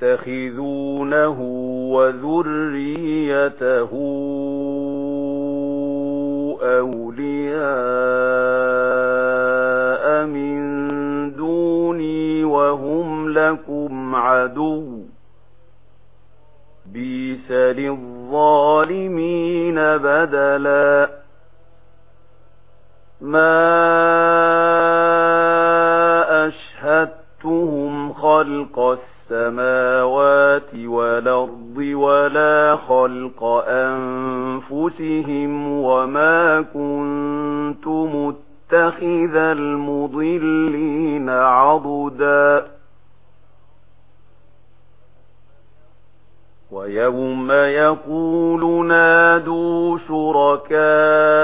تتخذونه وذريته أولياء من دوني وهم لكم عدو بيس للظالمين بدلا ما أشهدتهم خلق السلام السماوات والأرض ولا خلق أنفسهم وما كنت متخذ المضلين عضدا ويوم يقول نادوا شركات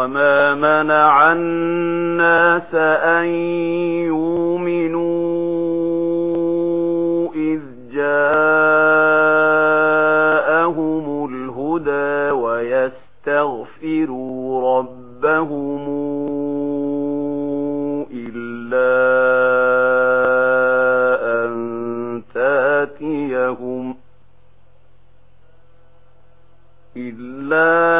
وما منع الناس أن يؤمنوا إذ جاءهم الهدى ويستغفروا ربهم إلا أن تاتيهم إلا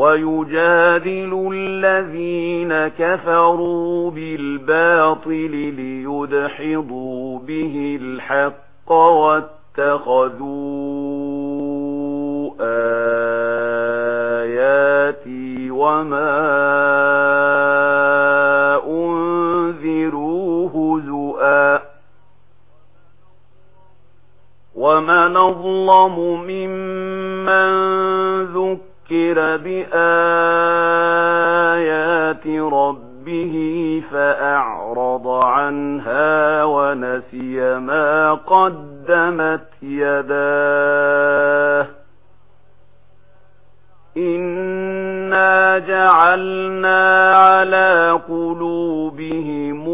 ويجادل الذين كفروا بالباطل ليدحضوا به الحق واتخذوا آياتي وما أنذروا هزؤا ومن ظلم ممن ذكر بآيات ربه فأعرض عنها ونسي ما قدمت يداه. إنا جعلنا على قلوبهم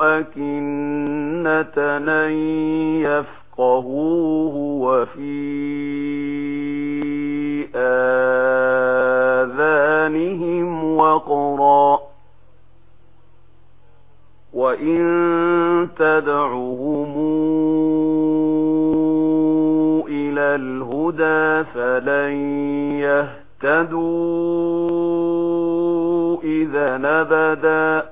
أكنة لن يفقهوه وفيه آذانهم وقرا. وإن تدعهم إلى الهدى فلن يهتدوا إذا نبدا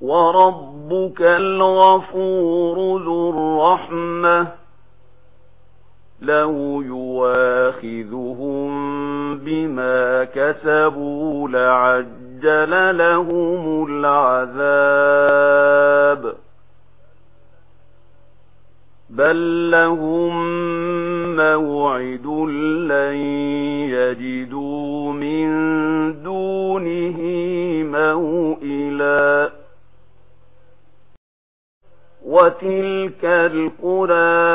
وربك الغفور ذو الرحمه. لو يواخذهم بما كسبوا لعجل لهم العذاب بل لهم موعد لن يجدوا من دونه موئلا وتلك القرآن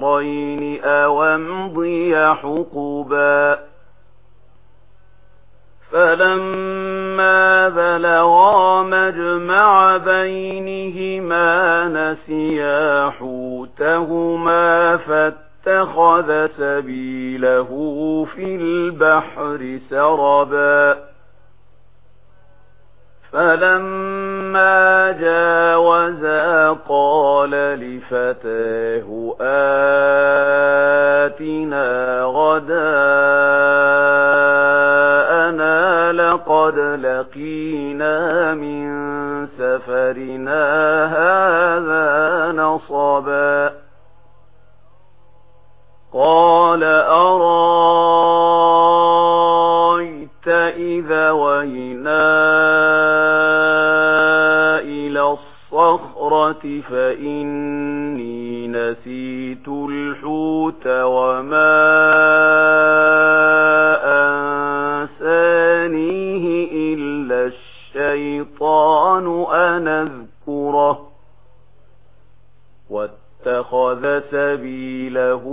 شهرين أو امضي حقبا فلما بلغا مجمع بينهما نسيا حوتهما فاتخذ سبيله في البحر سربا فلما جَاوَزَ قال لفتاه آتنا غداءنا لقد لقينا من سفرنا هذا نسيت الحوت وما أنسانيه إلا الشيطان أن أذكره واتخذ سبيله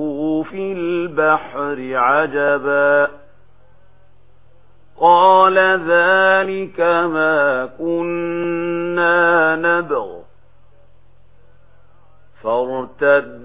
في البحر عجبا قال ذلك ما كنا نبغ فارتد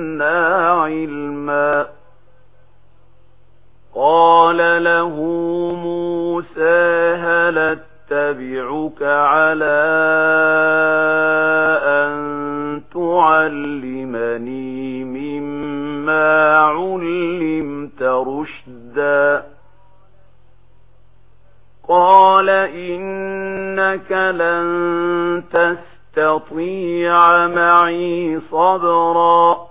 علما قال له موسى هل اتبعك على أن تعلمني مما علمت رشدا قال إنك لن تستطيع معي صبرا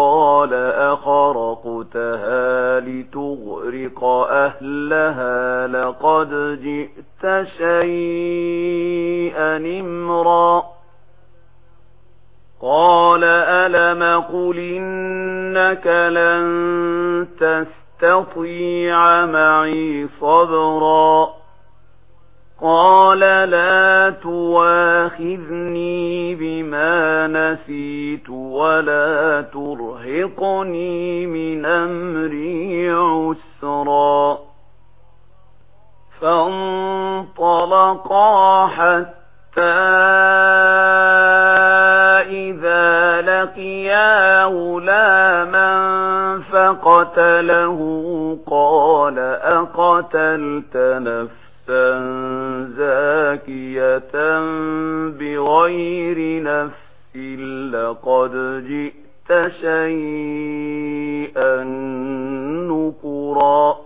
قال أخرقتها لتغرق أهلها لقد جئت شيئا امرا. قال ألم قل إنك لن تستطيع معي صبرا. قال لا تواخذني نسيت ولا ترهقني من أمري عسرا. فانطلقا حتى إذا لقيا غلاما فقتله قال أقتلت نفسا زاكية بغير نفس؟ لقد جئت شيئا نكرا.